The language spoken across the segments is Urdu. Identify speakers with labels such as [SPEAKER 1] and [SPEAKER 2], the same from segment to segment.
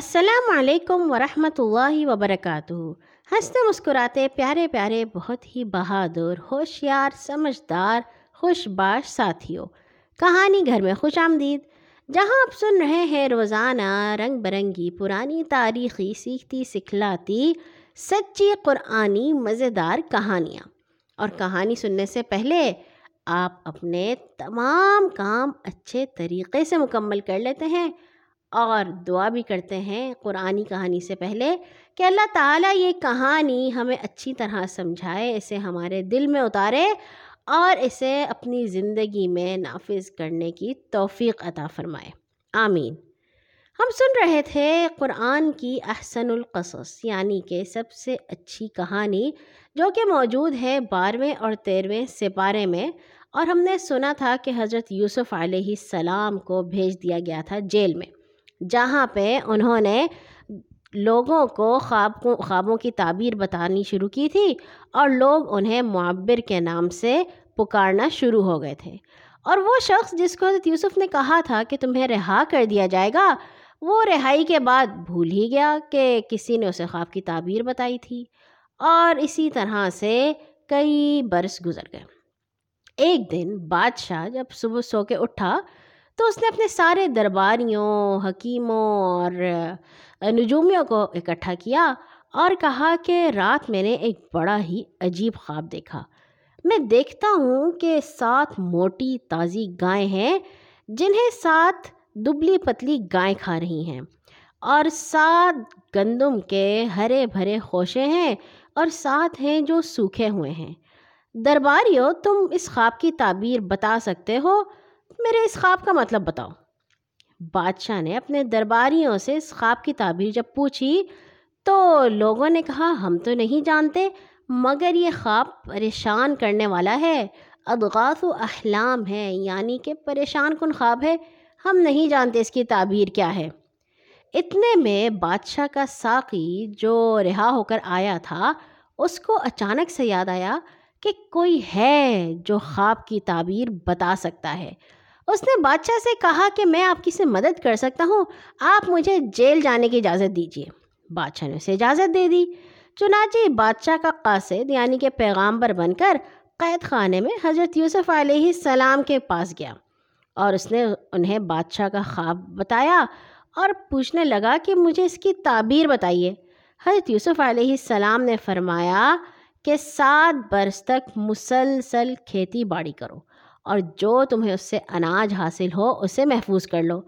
[SPEAKER 1] السلام علیکم ورحمۃ اللہ وبرکاتہ۔ ہنستے مسکراتے پیارے پیارے بہت ہی بہادر، ہوشیار، سمجھدار خوش باش ساتھیوں۔ کہانی گھر میں خوش آمدید۔ جہاں آپ سن رہے ہیں روزانہ رنگ برنگی، پرانی تاریخی، سیکھتی، سکھلاتی، سچی قرآنی مزیدار کہانیاں۔ اور کہانی سننے سے پہلے آپ اپنے تمام کام اچھے طریقے سے مکمل کر لیتے ہیں۔ اور دعا بھی کرتے ہیں قرآنی کہانی سے پہلے کہ اللہ تعالیٰ یہ کہانی ہمیں اچھی طرح سمجھائے، اسے ہمارے دل میں اتارے اور اسے اپنی زندگی میں نافذ کرنے کی توفیق عطا فرمائے۔ آمین۔ ہم سن رہے تھے قرآن کی احسن القصص یعنی کہ سب سے اچھی کہانی جو کہ موجود ہے بارہویں اور تیرہویں سپارے میں، اور ہم نے سنا تھا کہ حضرت یوسف علیہ السلام کو بھیج دیا گیا تھا جیل میں۔ جہاں پہ انہوں نے لوگوں کو خواب کو، خوابوں کی تعبیر بتانی شروع کی تھی اور لوگ انہیں معبر کے نام سے پکارنا شروع ہو گئے تھے۔ اور وہ شخص جس کو حضرت یوسف نے کہا تھا کہ تمہیں رہا کر دیا جائے گا، وہ رہائی کے بعد بھول ہی گیا کہ کسی نے اسے خواب کی تعبیر بتائی تھی۔ اور اسی طرح سے کئی برس گزر گئے۔ ایک دن بادشاہ جب صبح سو کے اٹھا تو اس نے اپنے سارے درباریوں، حکیموں اور نجومیوں کو اکٹھا کیا اور کہا کہ رات میں نے ایک بڑا ہی عجیب خواب دیکھا۔ میں دیکھتا ہوں کہ سات موٹی تازی گائیں ہیں جنہیں سات دبلی پتلی گائیں کھا رہی ہیں اور سات گندم کے ہرے بھرے خوشے ہیں اور سات ہیں جو سوکھے ہوئے ہیں۔ درباریوں، تم اس خواب کی تعبیر بتا سکتے ہو؟ میرے اس خواب کا مطلب بتاؤ۔ بادشاہ نے اپنے درباریوں سے اس خواب کی تعبیر جب پوچھی تو لوگوں نے کہا، ہم تو نہیں جانتے، مگر یہ خواب پریشان کرنے والا ہے۔ ادغاث و احلام ہے یعنی کہ پریشان کن خواب ہے۔ ہم نہیں جانتے اس کی تعبیر کیا ہے۔ اتنے میں بادشاہ کا ساقی جو رہا ہو کر آیا تھا، اس کو اچانک سے یاد آیا کہ کوئی ہے جو خواب کی تعبیر بتا سکتا ہے۔ اس نے بادشاہ سے کہا کہ میں آپ کی سے مدد کر سکتا ہوں، آپ مجھے جیل جانے کی اجازت دیجیے بادشاہ نے اسے اجازت دے دی۔ چنانچہ بادشاہ کا قاصد یعنی کہ پیغامبر بن کر قید خانے میں حضرت یوسف علیہ السلام کے پاس گیا اور اس نے انہیں بادشاہ کا خواب بتایا اور پوچھنے لگا کہ مجھے اس کی تعبیر بتائیے۔ حضرت یوسف علیہ السلام نے فرمایا کہ سات برس تک مسلسل کھیتی باڑی کرو۔ اور جو تمہیں اس سے اناج حاصل ہو، اسے محفوظ کر لو۔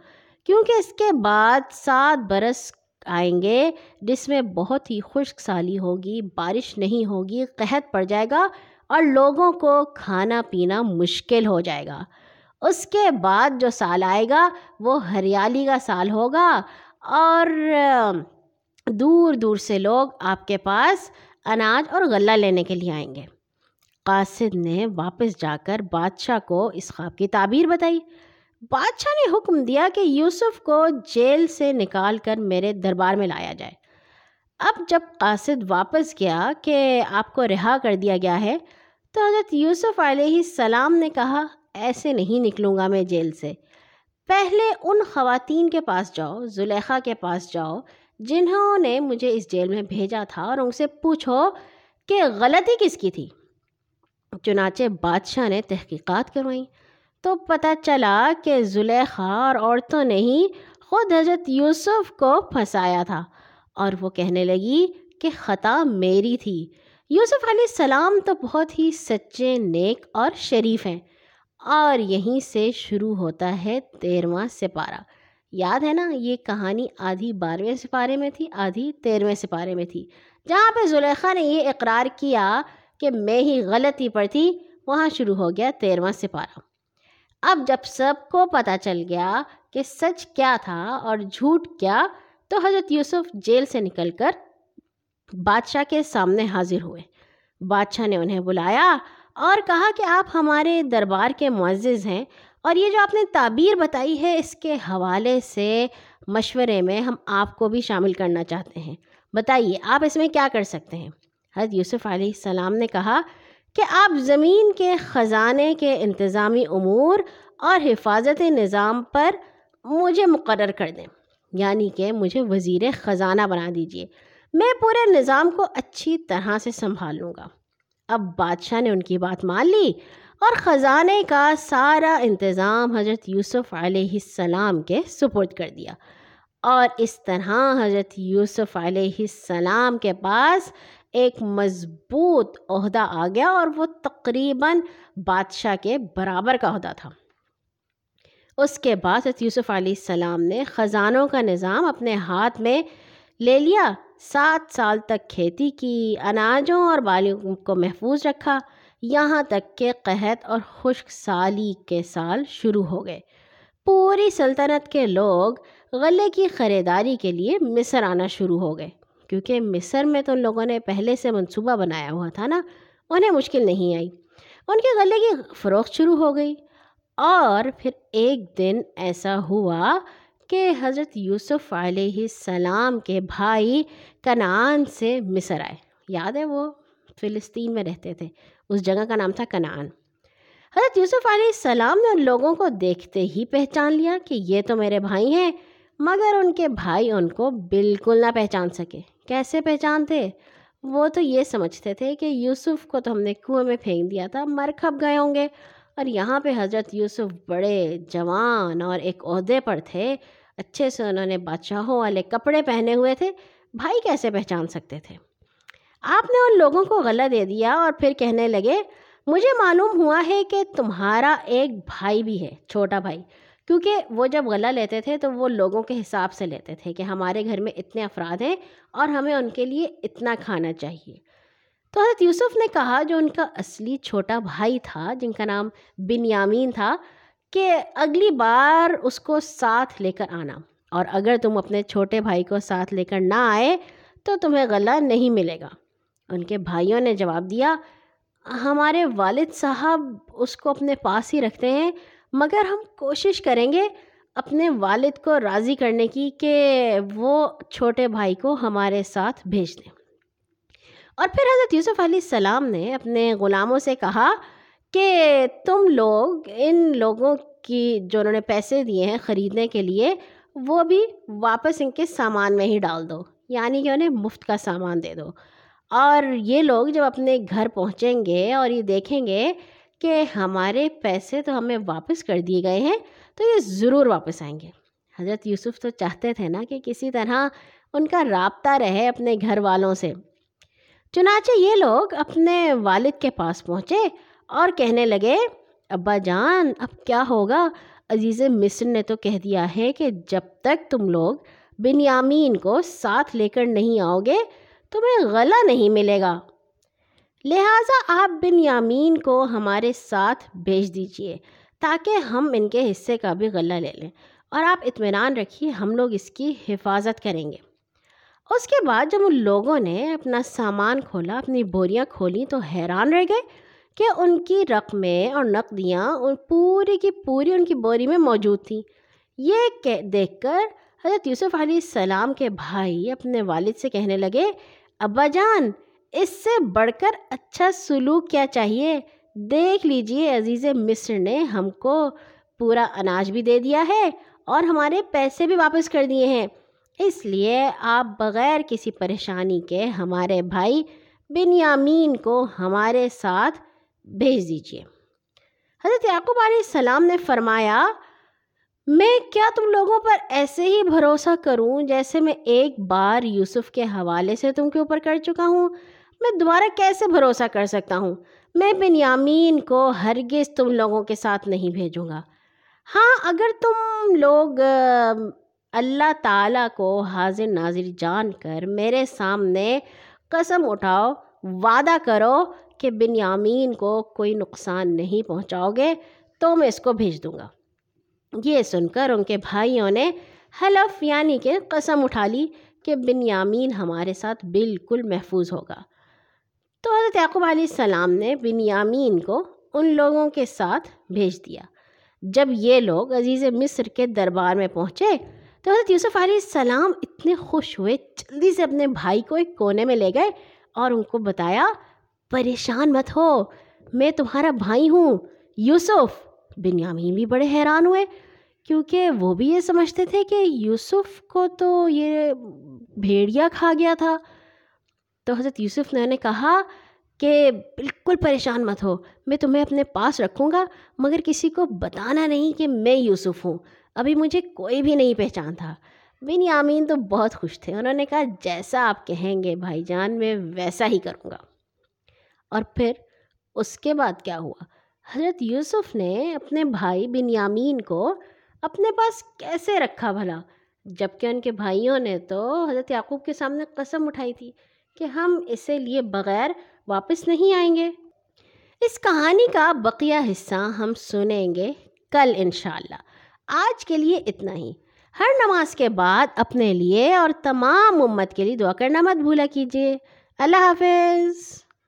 [SPEAKER 1] کیونکہ اس کے بعد سات برس آئیں گے جس میں بہت ہی خشک سالی ہوگی، بارش نہیں ہوگی، قحط پڑ جائے گا اور لوگوں کو کھانا پینا مشکل ہو جائے گا۔ اس کے بعد جو سال آئے گا، وہ ہریالی کا سال ہوگا اور دور دور سے لوگ آپ کے پاس اناج اور غلہ لینے کے لیے آئیں گے۔ قاصد نے واپس جا کر بادشاہ کو اس خواب کی تعبیر بتائی۔ بادشاہ نے حکم دیا کہ یوسف کو جیل سے نکال کر میرے دربار میں لایا جائے۔ اب جب قاصد واپس گیا کہ آپ کو رہا کر دیا گیا ہے، تو حضرت یوسف علیہ السلام نے کہا، ایسے نہیں نکلوں گا میں جیل سے۔ پہلے ان خواتین کے پاس جاؤ، زلیخا کے پاس جاؤ، جنہوں نے مجھے اس جیل میں بھیجا تھا اور ان سے پوچھو کہ غلطی کس کی تھی۔ چنانچہ بادشاہ نے تحقیقات کروائیں تو پتہ چلا کہ زلیخا اور عورتوں نے ہی خود حضرت یوسف کو پھنسایا تھا اور وہ کہنے لگی کہ خطا میری تھی۔ یوسف علیہ السلام تو بہت ہی سچے، نیک اور شریف ہیں اور یہیں سے شروع ہوتا ہے تیرواں سپارہ۔ یاد ہے نا، یہ کہانی آدھی بارہویں سپارے میں تھی، آدھی تیرہویں سپارے میں تھی۔ جہاں پہ زلیخا نے یہ اقرار کیا کہ میں ہی غلطی پر تھی، وہاں شروع ہو گیا تیرواں سپارہ۔ اب جب سب کو پتہ چل گیا کہ سچ کیا تھا اور جھوٹ کیا، تو حضرت یوسف جیل سے نکل کر بادشاہ کے سامنے حاضر ہوئے۔ بادشاہ نے انہیں بلایا اور کہا کہ آپ ہمارے دربار کے معزز ہیں اور یہ جو آپ نے تعبیر بتائی ہے، اس کے حوالے سے مشورے میں ہم آپ کو بھی شامل کرنا چاہتے ہیں۔ بتائیے، آپ اس میں کیا کر سکتے ہیں؟ حضرت یوسف علیہ السلام نے کہا کہ آپ زمین کے خزانے کے انتظامی امور اور حفاظت نظام پر مجھے مقرر کر دیں۔ یعنی کہ مجھے وزیر خزانہ بنا دیجیے میں پورے نظام کو اچھی طرح سے سنبھال لوں گا۔ اب بادشاہ نے ان کی بات مان لی اور خزانے کا سارا انتظام حضرت یوسف علیہ السلام کے سپرد کر دیا۔ اور اس طرح حضرت یوسف علیہ السلام کے پاس ایک مضبوط عہدہ آ گیا اور وہ تقریباً بادشاہ کے برابر کا عہدہ تھا۔ اس کے بعد حضرت یوسف علیہ السلام نے خزانوں کا نظام اپنے ہاتھ میں لے لیا۔ سات سال تک کھیتی کی، اناجوں اور بالیوں کو محفوظ رکھا۔ یہاں تک کہ قحط اور خشک سالی کے سال شروع ہو گئے۔ پوری سلطنت کے لوگ غلے کی خریداری کے لیے مصر آنا شروع ہو گئے۔ کیونکہ مصر میں تو ان لوگوں نے پہلے سے منصوبہ بنایا ہوا تھا نا، انہیں مشکل نہیں آئی۔ ان کے غلے کی فروخت شروع ہو گئی۔ اور پھر ایک دن ایسا ہوا کہ حضرت یوسف علیہ السلام کے بھائی کنعان سے مصر آئے۔ یاد ہے وہ فلسطین میں رہتے تھے۔ اس جگہ کا نام تھا کنعان۔ حضرت یوسف علیہ السلام نے ان لوگوں کو دیکھتے ہی پہچان لیا کہ یہ تو میرے بھائی ہیں، مگر ان کے بھائی ان کو بالکل نہ پہچان سکے۔ کیسے پہچانتے وہ تو یہ سمجھتے تھے کہ یوسف کو تو ہم نے کنویں میں پھینک دیا تھا مر کھپ گئے ہوں گے۔ اور یہاں پہ حضرت یوسف بڑے جوان اور ایک عہدے پر تھے۔ اچھے سے انہوں نے بادشاہوں والے کپڑے پہنے ہوئے تھے۔ بھائی کیسے پہچان سکتے تھے؟ آپ نے ان لوگوں کو غلہ دے دیا اور پھر کہنے لگے، مجھے معلوم ہوا ہے کہ تمہارا ایک بھائی بھی ہے، چھوٹا بھائی۔ کیونکہ وہ جب غلہ لیتے تھے تو وہ لوگوں کے حساب سے لیتے تھے کہ ہمارے گھر میں اتنے افراد ہیں اور ہمیں ان کے لیے اتنا کھانا چاہیے۔ تو حضرت یوسف نے کہا جو ان کا اصلی چھوٹا بھائی تھا، جن کا نام بن یامین تھا، کہ اگلی بار اس کو ساتھ لے کر آنا۔ اور اگر تم اپنے چھوٹے بھائی کو ساتھ لے کر نہ آئے تو تمہیں غلہ نہیں ملے گا۔ ان کے بھائیوں نے جواب دیا، ہمارے والد صاحب اس کو اپنے پاس ہی رکھتے ہیں مگر ہم کوشش کریں گے اپنے والد کو راضی کرنے کی کہ وہ چھوٹے بھائی کو ہمارے ساتھ بھیج دیں اور پھر حضرت یوسف علیہ السلام نے اپنے غلاموں سے کہا کہ تم لوگ ان لوگوں کی جو انہوں نے پیسے دیے ہیں خریدنے کے لیے، وہ بھی واپس ان کے سامان میں ہی ڈال دو یعنی کہ انہیں مفت کا سامان دے دو۔ اور یہ لوگ جب اپنے گھر پہنچیں گے اور یہ دیکھیں گے کہ ہمارے پیسے تو ہمیں واپس کر دیے گئے ہیں، تو یہ ضرور واپس آئیں گے۔ حضرت یوسف تو چاہتے تھے نا کہ کسی طرح ان کا رابطہ رہے اپنے گھر والوں سے۔ چنانچہ یہ لوگ اپنے والد کے پاس پہنچے اور کہنے لگے، ابا جان، اب کیا ہوگا؟ عزیز مصر نے تو کہہ دیا ہے کہ جب تک تم لوگ بنیامین کو ساتھ لے کر نہیں آؤ گے، تمہیں غلہ نہیں ملے گا۔ لہٰذا آپ بن یامین کو ہمارے ساتھ بھیج دیجیے تاکہ ہم ان کے حصے کا بھی غلہ لے لیں اور آپ اطمینان رکھیے ہم لوگ اس کی حفاظت کریں گے۔ اس کے بعد جب ان لوگوں نے اپنا سامان کھولا، اپنی بوریاں کھولیں تو حیران رہ گئے کہ ان کی رقمیں اور نقدیاں ان پوری کی پوری ان کی بوری میں موجود تھیں۔ یہ دیکھ کر حضرت یوسف علیہ السلام کے بھائی اپنے والد سے کہنے لگے، ابا جان اس سے بڑھ کر اچھا سلوک کیا چاہیے؟ دیکھ لیجیے عزیز مصر نے ہم کو پورا اناج بھی دے دیا ہے اور ہمارے پیسے بھی واپس کر دیے ہیں۔ اس لیے آپ بغیر کسی پریشانی کے ہمارے بھائی بن یامین کو ہمارے ساتھ بھیج دیجیے حضرت یعقوب علیہ السلام نے فرمایا، میں کیا تم لوگوں پر ایسے ہی بھروسہ کروں جیسے میں ایک بار یوسف کے حوالے سے تم کے اوپر کر چکا ہوں؟ میں دوبارہ کیسے بھروسہ کر سکتا ہوں؟ میں بن یامین کو ہرگز تم لوگوں کے ساتھ نہیں بھیجوں گا۔ ہاں اگر تم لوگ، اللہ تعالیٰ کو حاضر ناظر جان کر میرے سامنے قسم اٹھاؤ، وعدہ کرو کہ بن یامین کو کوئی نقصان نہیں پہنچاؤ گے، تو میں اس کو بھیج دوں گا۔ یہ سن کر ان کے بھائیوں نے حلف یعنی کہ قسم اٹھا لی کہ بن یامین ہمارے ساتھ بالکل محفوظ ہوگا۔ تو حضرت یعقوب علیہ السلام نے بن یامین کو ان لوگوں کے ساتھ بھیج دیا۔ جب یہ لوگ عزیز مصر کے دربار میں پہنچے تو حضرت یوسف علیہ السلام اتنے خوش ہوئے، جلدی سے اپنے بھائی کو ایک کونے میں لے گئے اور ان کو بتایا، پریشان مت ہو، میں تمہارا بھائی ہوں۔ یوسف بن یامین بھی بڑے حیران ہوئے، کیونکہ وہ بھی یہ سمجھتے تھے کہ یوسف کو تو یہ بھیڑیا کھا گیا تھا۔ تو حضرت یوسف نے انہیں کہا کہ بالکل پریشان مت ہو، میں تمہیں اپنے پاس رکھوں گا، مگر کسی کو بتانا نہیں کہ میں یوسف ہوں۔ ابھی مجھے کوئی بھی نہیں پہچان تھا۔ بن یامین تو بہت خوش تھے۔ انہوں نے کہا، جیسا آپ کہیں گے بھائی جان، میں ویسا ہی کروں گا۔ اور پھر اس کے بعد کیا ہوا؟ حضرت یوسف نے اپنے بھائی بن یامین کو اپنے پاس کیسے رکھا بھلا؟ جبکہ ان کے بھائیوں نے تو حضرت یعقوب کے سامنے قسم اٹھائی تھی۔ کہ ہم اسے لیے بغیر واپس نہیں آئیں گے۔ اس کہانی کا بقیہ حصہ ہم سنیں گے کل انشاءاللہ۔ آج کے لیے اتنا ہی۔ ہر نماز کے بعد اپنے لیے اور تمام امت کے لیے دعا کرنا مت بھولا کیجیے۔ اللہ حافظ۔